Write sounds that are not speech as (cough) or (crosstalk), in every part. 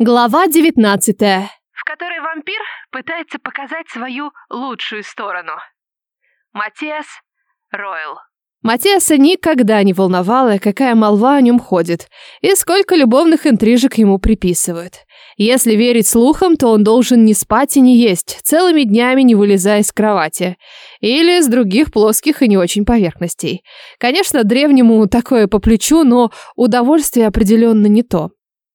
Глава 19. в которой вампир пытается показать свою лучшую сторону. Матиас Ройл. Матиаса никогда не волновало, какая молва о нем ходит, и сколько любовных интрижек ему приписывают. Если верить слухам, то он должен не спать и не есть, целыми днями не вылезая из кровати. Или с других плоских и не очень поверхностей. Конечно, древнему такое по плечу, но удовольствие определенно не то.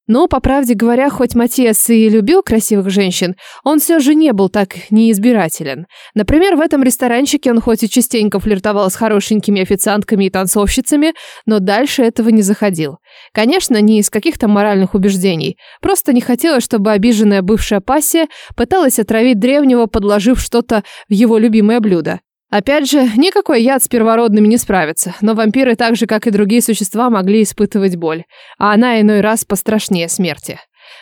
Но, по правде говоря, хоть Матиас и любил красивых женщин, он все же не был так неизбирателен. Например, в этом ресторанчике он хоть и частенько флиртовал с хорошенькими официантками и танцовщицами, но дальше этого не заходил. Конечно, не из каких-то моральных убеждений. Просто не хотелось, чтобы обиженная бывшая пассия пыталась отравить древнего, подложив что-то в его любимое блюдо. Опять же, никакой яд с первородными не справится, но вампиры так же, как и другие существа, могли испытывать боль, а она иной раз пострашнее смерти.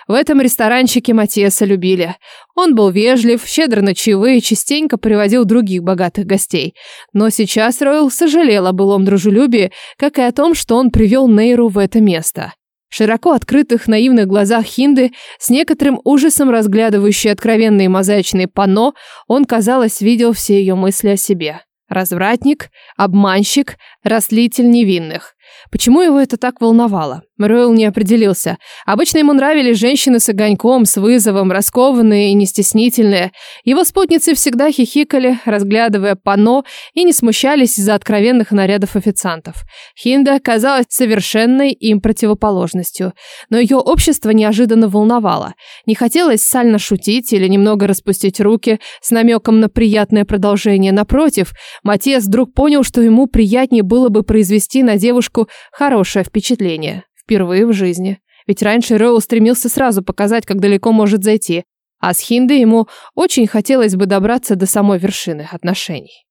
В этом ресторанчике Матиаса любили. Он был вежлив, щедро на чаевые, частенько приводил других богатых гостей. Но сейчас Ройл сожалел о былом дружелюбии, как и о том, что он привел Нейру в это место. Широко открытых наивных глазах Хинды, с некоторым ужасом разглядывающей откровенные мозаичные панно, он, казалось, видел все ее мысли о себе. Развратник, обманщик, растлитель невинных. Почему его это так волновало? Ройл не определился. Обычно ему нравились женщины с огоньком, с вызовом, раскованные и нестеснительные. Его спутницы всегда хихикали, разглядывая панно, и не смущались из-за откровенных нарядов официантов. Хинда казалась совершенной им противоположностью. Но ее общество неожиданно волновало. Не хотелось сально шутить или немного распустить руки с намеком на приятное продолжение. Напротив, Матиас вдруг понял, что ему приятнее было бы произвести на девушку хорошее впечатление. Впервые в жизни. Ведь раньше Роу стремился сразу показать, как далеко может зайти, а с Хиндой ему очень хотелось бы добраться до самой вершины отношений.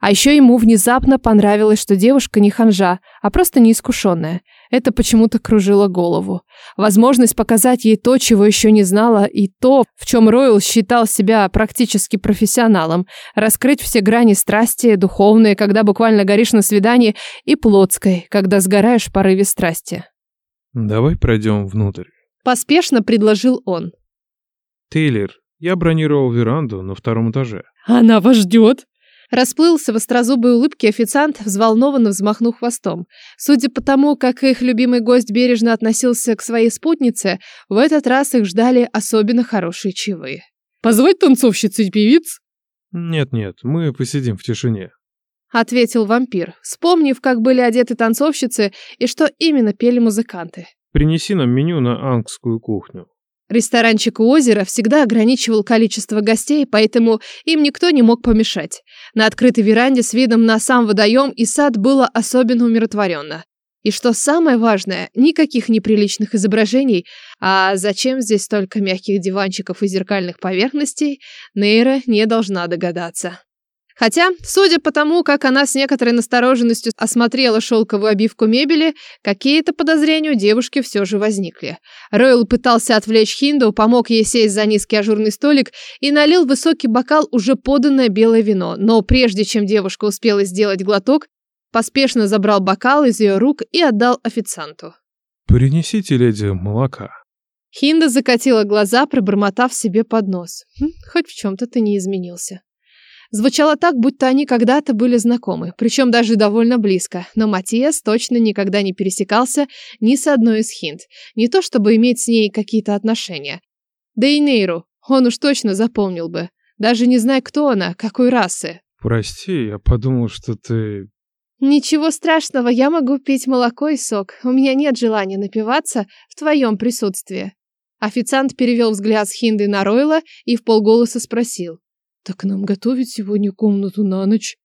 А еще ему внезапно понравилось, что девушка не ханжа, а просто неискушенная. Это почему-то кружило голову. Возможность показать ей то, чего еще не знала, и то, в чем Ройл считал себя практически профессионалом. Раскрыть все грани страсти, духовные, когда буквально горишь на свидании, и плотской, когда сгораешь в порыве страсти. Давай пройдем внутрь. Поспешно предложил он. Тейлер, я бронировал веранду на втором этаже. «Она вас ждет?» Расплылся в острозубой улыбке официант, взволнованно взмахнув хвостом. Судя по тому, как их любимый гость бережно относился к своей спутнице, в этот раз их ждали особенно хорошие чаевые. «Позвать танцовщиц и певиц?» Нет-нет, мы посидим в тишине. Ответил вампир, вспомнив, как были одеты танцовщицы и что именно пели музыканты. Принеси нам меню на ангскую кухню. Ресторанчик у озера всегда ограничивал количество гостей, поэтому им никто не мог помешать. На открытой веранде с видом на сам водоем и сад было особенно умиротворенно. И что самое важное, никаких неприличных изображений, а зачем здесь столько мягких диванчиков и зеркальных поверхностей, Нейра не должна догадаться. Хотя, судя по тому, как она с некоторой настороженностью осмотрела шелковую обивку мебели, какие-то подозрения у девушки все же возникли. Ройл пытался отвлечь Хинду, помог ей сесть за низкий ажурный столик и налил высокий бокал уже поданное белое вино. Но прежде чем девушка успела сделать глоток, поспешно забрал бокал из ее рук и отдал официанту. Принесите, леди, молока. Хинда закатила глаза, пробормотав себе под нос. «Хм, хоть в чем-то ты не изменился. Звучало так, будто они когда-то были знакомы, причем даже довольно близко, но Матиас точно никогда не пересекался ни с одной из хинт, не то чтобы иметь с ней какие-то отношения. Да и Нейру он уж точно запомнил бы, даже не зная, кто она, какой расы. Прости, я подумал, что ты... Ничего страшного, я могу пить молоко и сок. У меня нет желания напиваться в твоем присутствии. Официант перевел взгляд с Хинды на Ройла и в полголоса спросил. Так нам готовить сегодня комнату на ночь?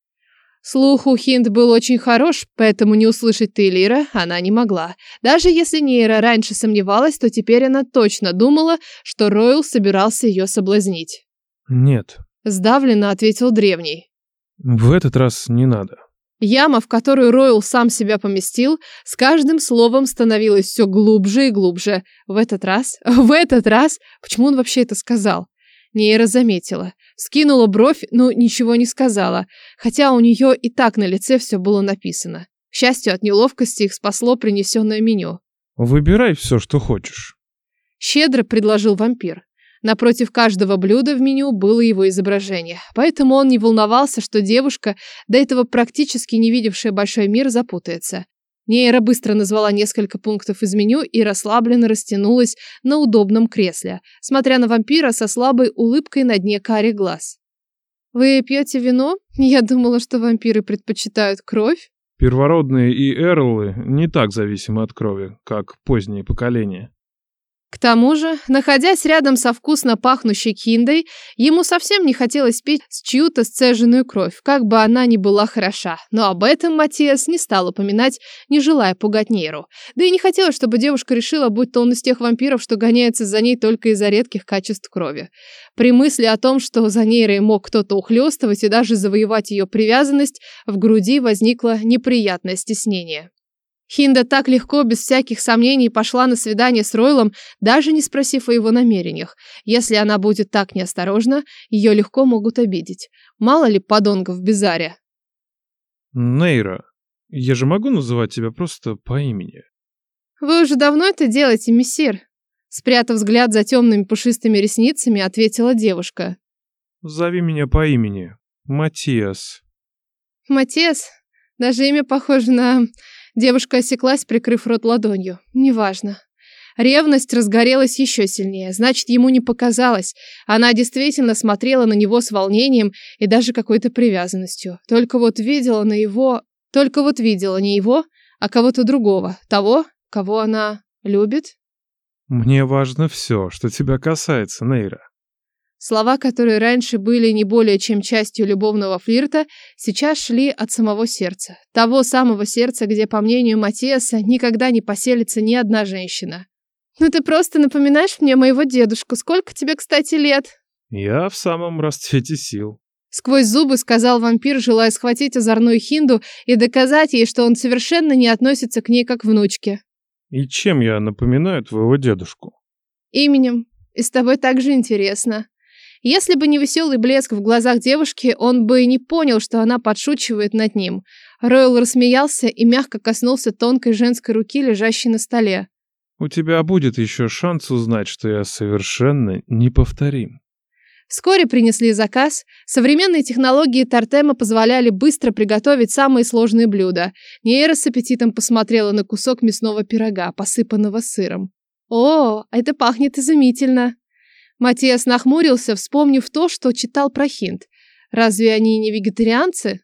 Слух у Хинд был очень хорош, поэтому не услышать Тейлира она не могла. Даже если Нейра раньше сомневалась, то теперь она точно думала, что Ройл собирался ее соблазнить. Нет, Сдавленно ответил древний. в этот раз не надо. Яма, в которую Ройл сам себя поместил, с каждым словом становилась все глубже и глубже. В этот раз, (laughs) в этот раз, почему он вообще это сказал? Нейра заметила. Скинула бровь, но ничего не сказала, хотя у нее и так на лице все было написано. К счастью, от неловкости их спасло принесенное меню. Выбирай все, что хочешь. Щедро предложил вампир. Напротив каждого блюда в меню было его изображение, поэтому он не волновался, что девушка, до этого практически не видевшая большой мир, запутается. Нейра быстро назвала несколько пунктов из меню и расслабленно растянулась на удобном кресле, смотря на вампира со слабой улыбкой на дне карих глаз. «Вы пьете вино? Я думала, что вампиры предпочитают кровь». Первородные и эрлы не так зависимы от крови, как поздние поколения. К тому же, находясь рядом со вкусно пахнущей киндой, ему совсем не хотелось пить с чью-то сцеженную кровь, как бы она ни была хороша. Но об этом Матиас не стал упоминать, не желая пугать Нейру. Да и не хотелось, чтобы девушка решила, будто он из тех вампиров, что гоняется за ней только из-за редких качеств крови. При мысли о том, что за Нейрой мог кто-то ухлёстывать и даже завоевать ее привязанность, в груди возникло неприятное стеснение. Хинда так легко, без всяких сомнений, пошла на свидание с Ройлом, даже не спросив о его намерениях. Если она будет так неосторожна, ее легко могут обидеть. Мало ли подонков в Бизаре. Нейра, я же могу называть тебя просто по имени? Вы уже давно это делаете, мессир? Спрятав взгляд за темными пушистыми ресницами, ответила девушка. Зови меня по имени. Матиас. Матиас? Даже имя похоже на Девушка осеклась, прикрыв рот ладонью. Неважно. Ревность разгорелась еще сильнее. Значит, ему не показалось. Она действительно смотрела на него с волнением и даже какой-то привязанностью. Только вот видела на его... Только вот видела не его, а кого-то другого. Того, кого она любит. Мне важно все, что тебя касается, Нейра. Слова, которые раньше были не более чем частью любовного флирта, сейчас шли от самого сердца. Того самого сердца, где, по мнению Матиаса, никогда не поселится ни одна женщина. «Ну ты просто напоминаешь мне моего дедушку. Сколько тебе, кстати, лет?» «Я в самом расцвете сил». Сквозь зубы сказал вампир, желая схватить озорную Хинду и доказать ей, что он совершенно не относится к ней как к внучке. «И чем я напоминаю твоего дедушку?» «Именем. И с тобой так же интересно». Если бы не веселый блеск в глазах девушки, он бы и не понял, что она подшучивает над ним. Ройл рассмеялся и мягко коснулся тонкой женской руки, лежащей на столе. «У тебя будет еще шанс узнать, что я совершенно неповторим». Вскоре принесли заказ. Современные технологии Тартема позволяли быстро приготовить самые сложные блюда. Нейра с аппетитом посмотрела на кусок мясного пирога, посыпанного сыром. «О, это пахнет изумительно!» Матиас нахмурился, вспомнив то, что читал про хинт. Разве они не вегетарианцы?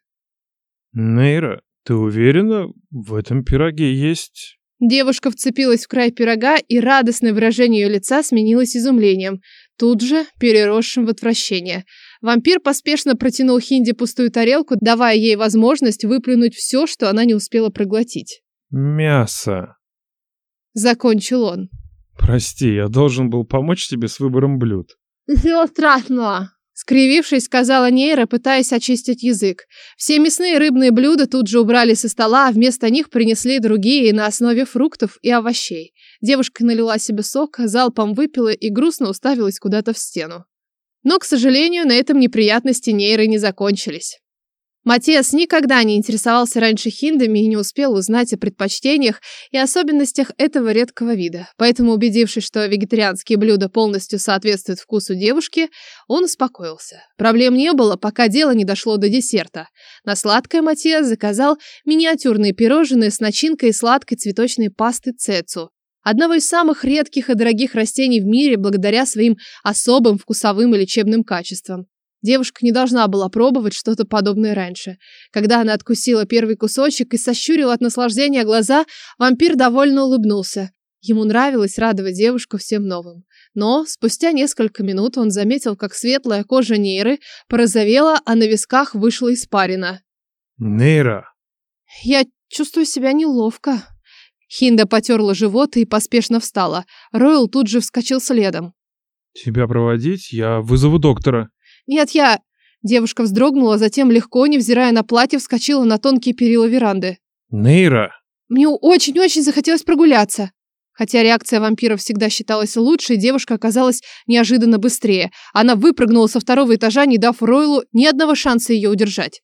Нейра, ты уверена? В этом пироге есть... Девушка вцепилась в край пирога, и радостное выражение ее лица сменилось изумлением, тут же переросшим в отвращение. Вампир поспешно протянул Хинди пустую тарелку, давая ей возможность выплюнуть все, что она не успела проглотить. «Мясо», — закончил он. Прости, я должен был помочь тебе с выбором блюд. (laughs) Ничего страшного. Скривившись, сказала Нейра, пытаясь очистить язык. Все мясные и рыбные блюда тут же убрали со стола, а вместо них принесли другие на основе фруктов и овощей. Девушка налила себе сок, залпом выпила и грустно уставилась куда-то в стену. Но, к сожалению, на этом неприятности Нейры не закончились. Матиас никогда не интересовался раньше хиндами и не успел узнать о предпочтениях и особенностях этого редкого вида. Поэтому, убедившись, что вегетарианские блюда полностью соответствуют вкусу девушки, он успокоился. Проблем не было, пока дело не дошло до десерта. На сладкое Матиас заказал миниатюрные пирожные с начинкой сладкой цветочной пасты цецу. Одного из самых редких и дорогих растений в мире благодаря своим особым вкусовым и лечебным качествам. Девушка не должна была пробовать что-то подобное раньше. Когда она откусила первый кусочек и сощурила от наслаждения глаза, вампир довольно улыбнулся. Ему нравилось радовать девушку всем новым. Но спустя несколько минут он заметил, как светлая кожа Нейры порозовела, а на висках вышла испарина. «Нейра!» «Я чувствую себя неловко». Хинда потерла живот и поспешно встала. Ройл тут же вскочил следом. «Тебя проводить? Я вызову доктора». «Нет, я...» Девушка вздрогнула, затем легко, невзирая на платье, вскочила на тонкие перила веранды. «Нейра!» Мне очень-очень захотелось прогуляться. Хотя реакция вампира всегда считалась лучшей, девушка оказалась неожиданно быстрее. Она выпрыгнула со второго этажа, не дав Ройлу ни одного шанса ее удержать.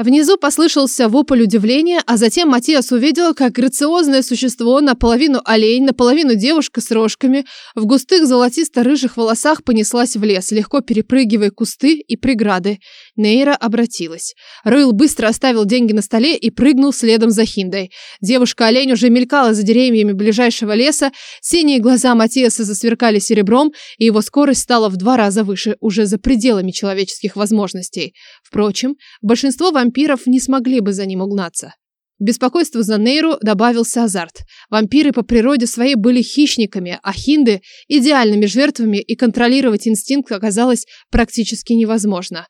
Внизу послышался вопль удивления, а затем Матиас увидел, как грациозное существо, наполовину олень, наполовину девушка с рожками, в густых золотисто-рыжих волосах понеслась в лес, легко перепрыгивая кусты и преграды. Нейра обратилась. Рыл быстро оставил деньги на столе и прыгнул следом за Хиндой. Девушка-олень уже мелькала за деревьями ближайшего леса, синие глаза Матиаса засверкали серебром, и его скорость стала в два раза выше, уже за пределами человеческих возможностей. Впрочем, большинство вампиров вампиров не смогли бы за ним угнаться. Беспокойство за Нейру добавился азарт. Вампиры по природе своей были хищниками, а хинды – идеальными жертвами, и контролировать инстинкт оказалось практически невозможно.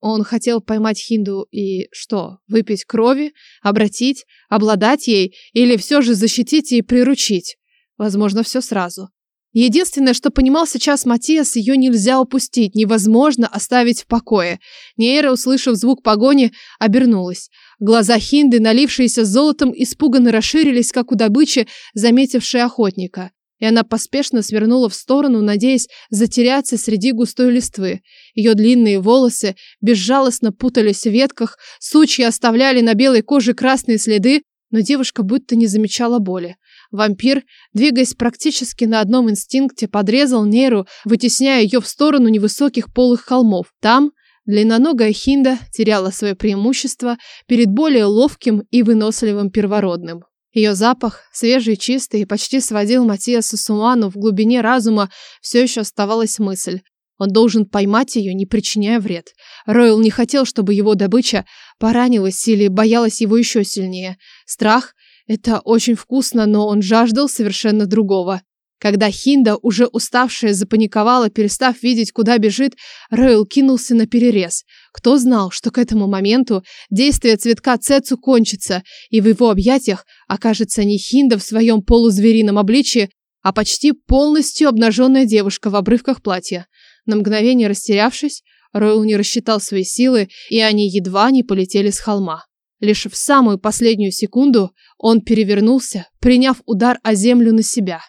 Он хотел поймать Хинду и что, выпить крови, обратить, обладать ей или все же защитить и приручить? Возможно, все сразу. Единственное, что понимал сейчас Матиас, ее нельзя упустить, невозможно оставить в покое. Нейра, услышав звук погони, обернулась. Глаза Хинды, налившиеся золотом, испуганно расширились, как у добычи, заметившей охотника. И она поспешно свернула в сторону, надеясь затеряться среди густой листвы. Ее длинные волосы безжалостно путались в ветках, сучья оставляли на белой коже красные следы, но девушка будто не замечала боли. Вампир, двигаясь практически на одном инстинкте, подрезал Нейру, вытесняя ее в сторону невысоких полых холмов. Там длинноногая Хинда теряла свое преимущество перед более ловким и выносливым первородным. Ее запах, свежий, чистый, почти сводил Матиаса с ума, но в глубине разума все еще оставалась мысль. Он должен поймать ее, не причиняя вред. Ройл не хотел, чтобы его добыча поранилась или боялась его еще сильнее. Страх это очень вкусно, но он жаждал совершенно другого. Когда Хинда, уже уставшая, запаниковала, перестав видеть, куда бежит, Ройл кинулся на перерез. Кто знал, что к этому моменту действие цветка Цецу кончится, и в его объятиях окажется не Хинда в своем полузверином обличье, а почти полностью обнаженная девушка в обрывках платья. На мгновение растерявшись, Ройл не рассчитал свои силы, и они едва не полетели с холма. Лишь в самую последнюю секунду он перевернулся, приняв удар о землю на себя.